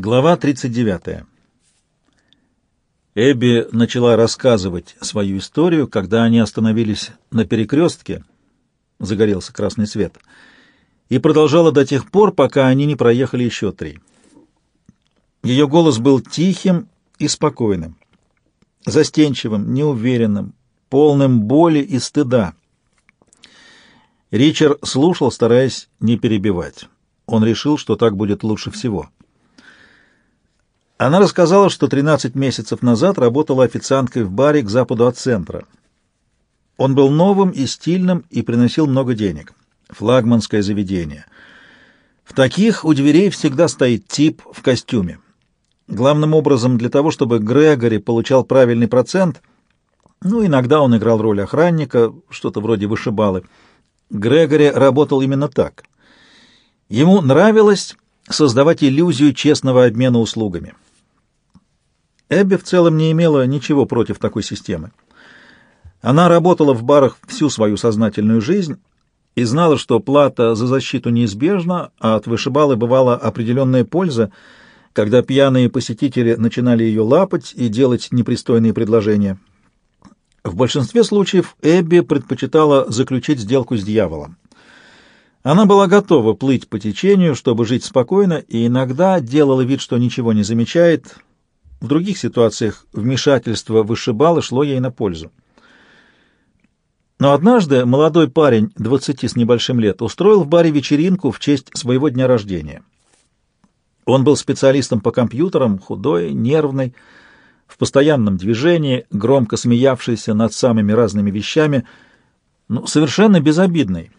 Глава 39. Эбби начала рассказывать свою историю, когда они остановились на перекрестке, загорелся красный свет, и продолжала до тех пор, пока они не проехали еще три. Ее голос был тихим и спокойным, застенчивым, неуверенным, полным боли и стыда. Ричард слушал, стараясь не перебивать. Он решил, что так будет лучше всего. Она рассказала, что 13 месяцев назад работала официанткой в баре к западу от центра. Он был новым и стильным и приносил много денег. Флагманское заведение. В таких у дверей всегда стоит тип в костюме. Главным образом для того, чтобы Грегори получал правильный процент, ну, иногда он играл роль охранника, что-то вроде вышибалы. Грегори работал именно так. Ему нравилось создавать иллюзию честного обмена услугами. Эбби в целом не имела ничего против такой системы. Она работала в барах всю свою сознательную жизнь и знала, что плата за защиту неизбежна, а от вышибалы бывала определенная польза, когда пьяные посетители начинали ее лапать и делать непристойные предложения. В большинстве случаев Эбби предпочитала заключить сделку с дьяволом. Она была готова плыть по течению, чтобы жить спокойно, и иногда делала вид, что ничего не замечает, в других ситуациях вмешательство вышибало шло ей на пользу. Но однажды молодой парень, двадцати с небольшим лет, устроил в баре вечеринку в честь своего дня рождения. Он был специалистом по компьютерам, худой, нервный, в постоянном движении, громко смеявшийся над самыми разными вещами, но совершенно безобидный.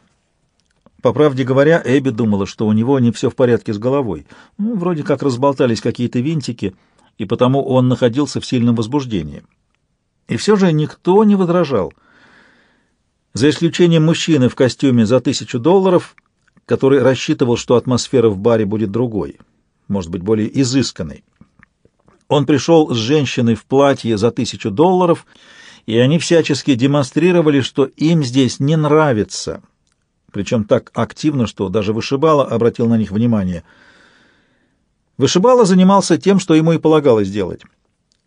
По правде говоря, Эбби думала, что у него не все в порядке с головой. Ну, вроде как разболтались какие-то винтики — и потому он находился в сильном возбуждении. И все же никто не возражал. За исключением мужчины в костюме за тысячу долларов, который рассчитывал, что атмосфера в баре будет другой, может быть, более изысканной. Он пришел с женщиной в платье за тысячу долларов, и они всячески демонстрировали, что им здесь не нравится, причем так активно, что даже вышибала обратил на них внимание – Вышибала занимался тем, что ему и полагалось делать.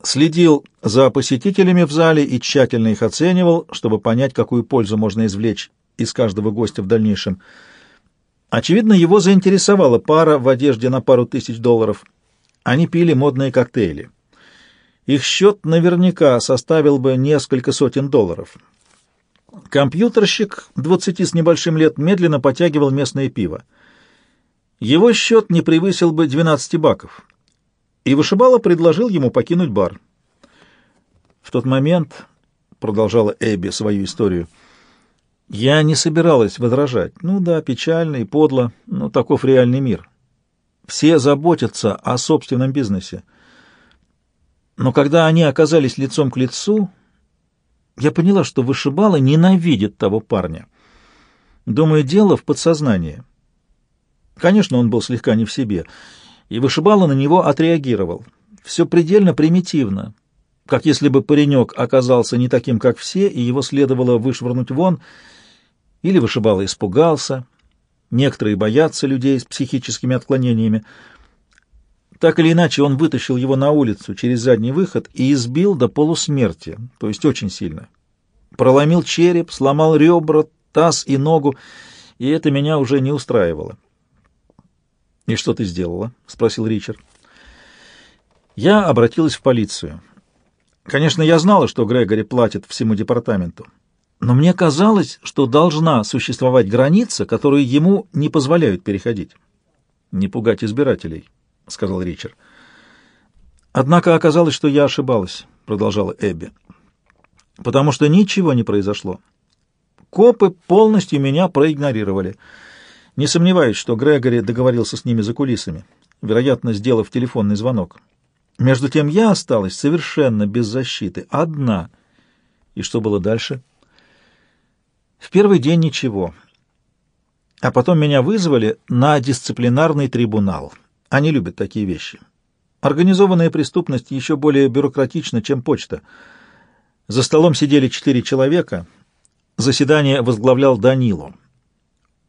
Следил за посетителями в зале и тщательно их оценивал, чтобы понять, какую пользу можно извлечь из каждого гостя в дальнейшем. Очевидно, его заинтересовала пара в одежде на пару тысяч долларов. Они пили модные коктейли. Их счет наверняка составил бы несколько сотен долларов. Компьютерщик, двадцати с небольшим лет, медленно потягивал местное пиво его счет не превысил бы 12 баков, и вышибала предложил ему покинуть бар. В тот момент, — продолжала Эбби свою историю, — я не собиралась возражать. Ну да, печально и подло, но таков реальный мир. Все заботятся о собственном бизнесе. Но когда они оказались лицом к лицу, я поняла, что вышибала ненавидит того парня. Думаю, дело в подсознании. Конечно, он был слегка не в себе, и вышибало на него отреагировал. Все предельно примитивно, как если бы паренек оказался не таким, как все, и его следовало вышвырнуть вон, или вышибало испугался. Некоторые боятся людей с психическими отклонениями. Так или иначе, он вытащил его на улицу через задний выход и избил до полусмерти, то есть очень сильно. Проломил череп, сломал ребра, таз и ногу, и это меня уже не устраивало. «И что ты сделала?» — спросил Ричард. «Я обратилась в полицию. Конечно, я знала, что Грегори платит всему департаменту, но мне казалось, что должна существовать граница, которую ему не позволяют переходить». «Не пугать избирателей», — сказал Ричард. «Однако оказалось, что я ошибалась», — продолжала Эбби, — «потому что ничего не произошло. Копы полностью меня проигнорировали». Не сомневаюсь, что Грегори договорился с ними за кулисами, вероятно, сделав телефонный звонок. Между тем я осталась совершенно без защиты, одна. И что было дальше? В первый день ничего. А потом меня вызвали на дисциплинарный трибунал. Они любят такие вещи. Организованная преступность еще более бюрократична, чем почта. За столом сидели четыре человека. Заседание возглавлял Данило.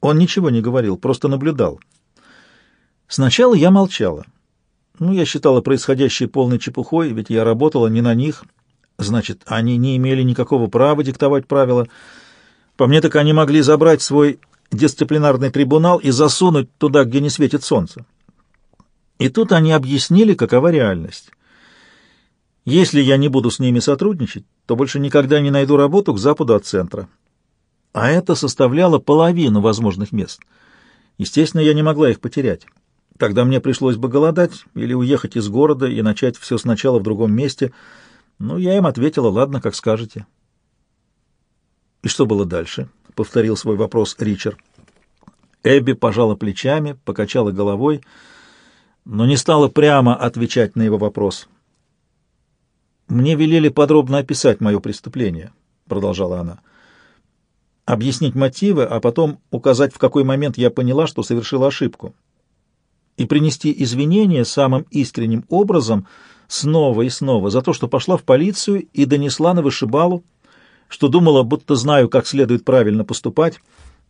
Он ничего не говорил, просто наблюдал. Сначала я молчала. Ну, я считала происходящее полной чепухой, ведь я работала не на них. Значит, они не имели никакого права диктовать правила. По мне так они могли забрать свой дисциплинарный трибунал и засунуть туда, где не светит солнце. И тут они объяснили, какова реальность. Если я не буду с ними сотрудничать, то больше никогда не найду работу к западу от центра. А это составляло половину возможных мест. Естественно, я не могла их потерять. Тогда мне пришлось бы голодать или уехать из города и начать все сначала в другом месте. Но я им ответила, ладно, как скажете. «И что было дальше?» — повторил свой вопрос Ричард. Эбби пожала плечами, покачала головой, но не стала прямо отвечать на его вопрос. «Мне велели подробно описать мое преступление», — продолжала она. «Объяснить мотивы, а потом указать, в какой момент я поняла, что совершила ошибку. И принести извинения самым искренним образом снова и снова за то, что пошла в полицию и донесла на вышибалу, что думала, будто знаю, как следует правильно поступать.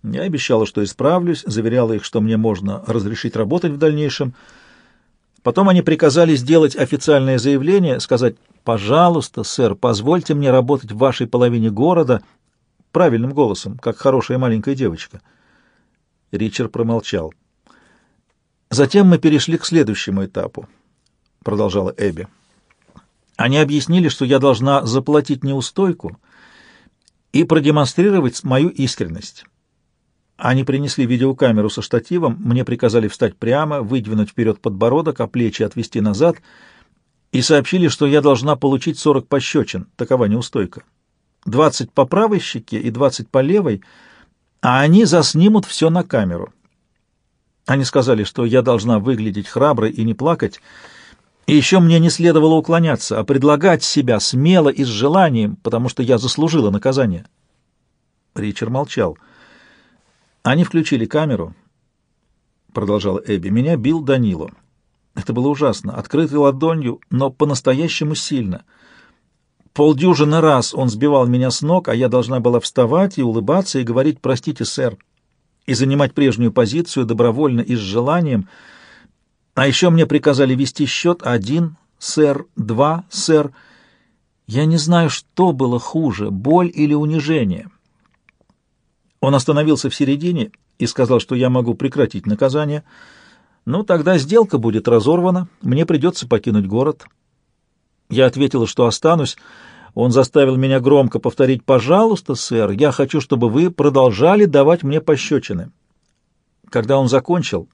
Я обещала, что исправлюсь, заверяла их, что мне можно разрешить работать в дальнейшем. Потом они приказали сделать официальное заявление, сказать «Пожалуйста, сэр, позвольте мне работать в вашей половине города» правильным голосом, как хорошая маленькая девочка. Ричард промолчал. Затем мы перешли к следующему этапу, продолжала Эбби. Они объяснили, что я должна заплатить неустойку — и продемонстрировать мою искренность. Они принесли видеокамеру со штативом, мне приказали встать прямо, выдвинуть вперед подбородок, а плечи отвести назад, и сообщили, что я должна получить 40 пощечин, такова неустойка. 20 по правой щеке и 20 по левой, а они заснимут все на камеру. Они сказали, что я должна выглядеть храброй и не плакать, и еще мне не следовало уклоняться, а предлагать себя смело и с желанием, потому что я заслужила наказание. Ричард молчал. Они включили камеру, — продолжала Эбби. Меня бил Данило. Это было ужасно, открытой ладонью, но по-настоящему сильно. Полдюжины раз он сбивал меня с ног, а я должна была вставать и улыбаться и говорить «простите, сэр», и занимать прежнюю позицию добровольно и с желанием — а еще мне приказали вести счет один, сэр, два, сэр. Я не знаю, что было хуже, боль или унижение. Он остановился в середине и сказал, что я могу прекратить наказание. Ну, тогда сделка будет разорвана, мне придется покинуть город. Я ответила, что останусь. Он заставил меня громко повторить «Пожалуйста, сэр, я хочу, чтобы вы продолжали давать мне пощечины». Когда он закончил,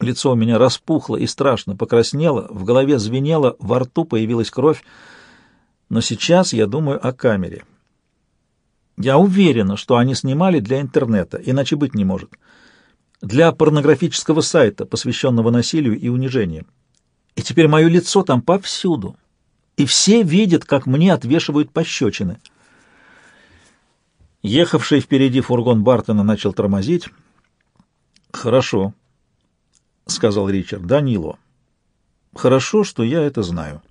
Лицо у меня распухло и страшно покраснело, в голове звенело, во рту появилась кровь. Но сейчас я думаю о камере. Я уверена, что они снимали для интернета, иначе быть не может. Для порнографического сайта, посвященного насилию и унижению. И теперь мое лицо там повсюду. И все видят, как мне отвешивают пощечины. Ехавший впереди фургон Бартона начал тормозить. «Хорошо», — сказал Ричард. — Данило. — Хорошо, что я это знаю. —